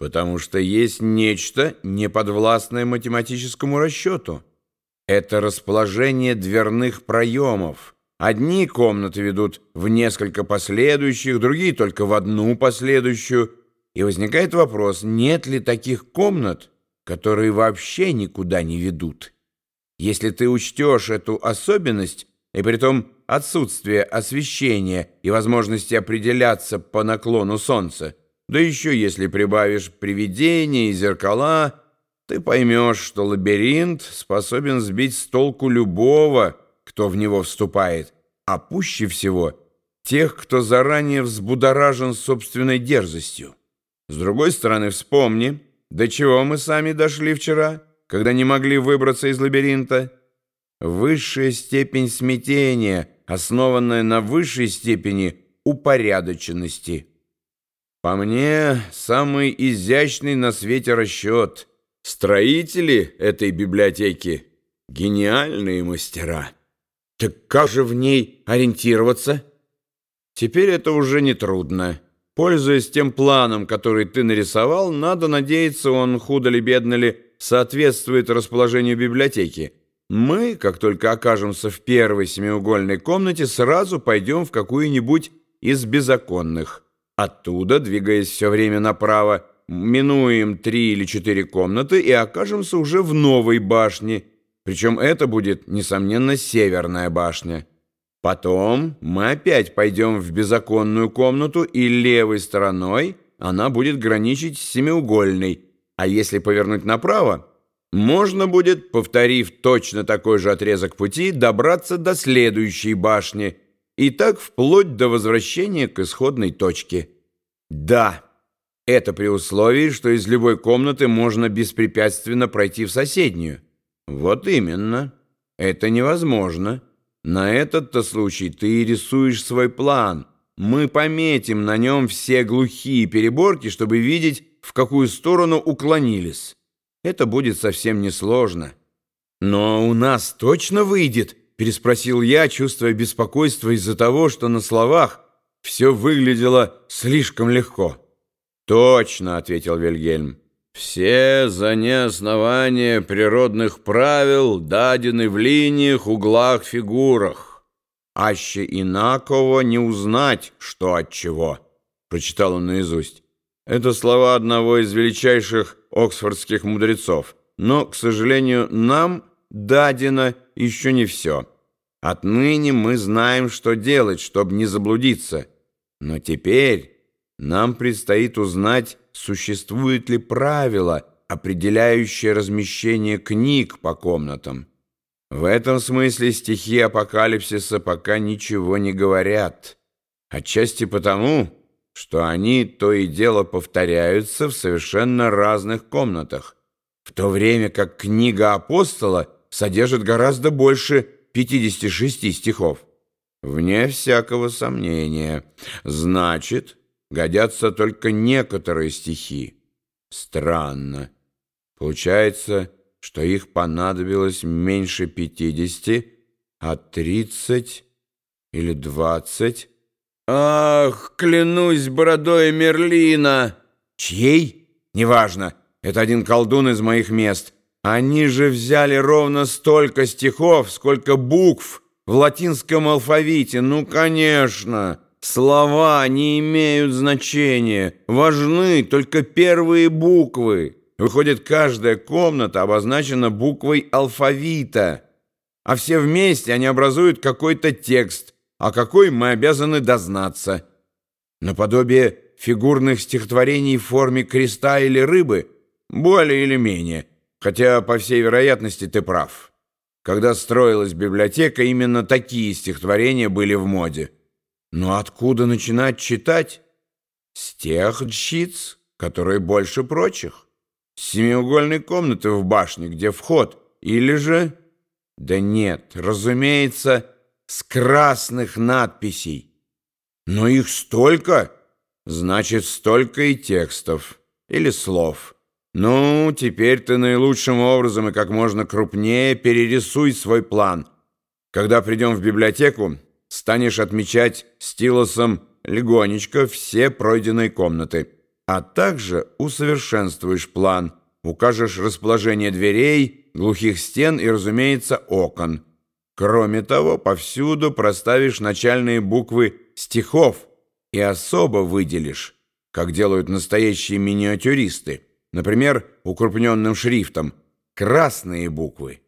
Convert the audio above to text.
Потому что есть нечто, неподвластное математическому расчету. Это расположение дверных проемов. Одни комнаты ведут в несколько последующих, другие только в одну последующую. И возникает вопрос, нет ли таких комнат, которые вообще никуда не ведут. Если ты учтешь эту особенность, и при том отсутствие освещения и возможности определяться по наклону солнца, да еще если прибавишь привидения и зеркала, ты поймешь, что лабиринт способен сбить с толку любого, кто в него вступает, а пуще всего тех, кто заранее взбудоражен собственной дерзостью. С другой стороны, вспомни, до чего мы сами дошли вчера, когда не могли выбраться из лабиринта. Высшая степень смятения, основанная на высшей степени упорядоченности – по мне, самый изящный на свете расчет. Строители этой библиотеки — гениальные мастера. Так как же в ней ориентироваться? Теперь это уже не трудно. Пользуясь тем планом, который ты нарисовал, надо надеяться, он, худо ли бедно ли, соответствует расположению библиотеки. Мы, как только окажемся в первой семиугольной комнате, сразу пойдем в какую-нибудь из беззаконных. Оттуда, двигаясь все время направо, минуем три или четыре комнаты и окажемся уже в новой башне, причем это будет, несомненно, северная башня. Потом мы опять пойдем в беззаконную комнату, и левой стороной она будет граничить с семиугольной, а если повернуть направо, можно будет, повторив точно такой же отрезок пути, добраться до следующей башни – и так вплоть до возвращения к исходной точке. Да, это при условии, что из любой комнаты можно беспрепятственно пройти в соседнюю. Вот именно. Это невозможно. На этот-то случай ты рисуешь свой план. Мы пометим на нем все глухие переборки, чтобы видеть, в какую сторону уклонились. Это будет совсем несложно. Но у нас точно выйдет, переспросил я, чувствуя беспокойство из-за того, что на словах все выглядело слишком легко. «Точно», — ответил Вильгельм. «Все за неоснование природных правил дадены в линиях, углах, фигурах. Аще инаково не узнать, что от чего», — прочитал он наизусть. Это слова одного из величайших оксфордских мудрецов. Но, к сожалению, нам дадено еще не все. Отныне мы знаем, что делать, чтобы не заблудиться. Но теперь нам предстоит узнать, существует ли правило, определяющее размещение книг по комнатам. В этом смысле стихи апокалипсиса пока ничего не говорят. Отчасти потому, что они то и дело повторяются в совершенно разных комнатах, в то время как книга апостола содержит гораздо больше 56 стихов? Вне всякого сомнения. Значит, годятся только некоторые стихи. Странно. Получается, что их понадобилось меньше 50, а 30 или 20. Ах, клянусь бородой Мерлина! Чьей? Неважно. Это один колдун из моих мест. Они же взяли ровно столько стихов, сколько букв в латинском алфавите. Ну, конечно, слова не имеют значения. Важны только первые буквы. Выходит, каждая комната обозначена буквой алфавита. А все вместе они образуют какой-то текст, а какой мы обязаны дознаться. Наподобие фигурных стихотворений в форме креста или рыбы, более или менее – Хотя, по всей вероятности, ты прав. Когда строилась библиотека, именно такие стихотворения были в моде. Но откуда начинать читать? С тех дщиц, которые больше прочих. С семиугольной комнаты в башне, где вход. Или же... Да нет, разумеется, с красных надписей. Но их столько, значит, столько и текстов или слов. «Ну, теперь ты наилучшим образом и как можно крупнее перерисуй свой план. Когда придем в библиотеку, станешь отмечать стилусом легонечко все пройденные комнаты. а также усовершенствуешь план, укажешь расположение дверей, глухих стен и, разумеется, окон. Кроме того, повсюду проставишь начальные буквы стихов и особо выделишь, как делают настоящие миниатюристы, например, укрупненным шрифтом, красные буквы.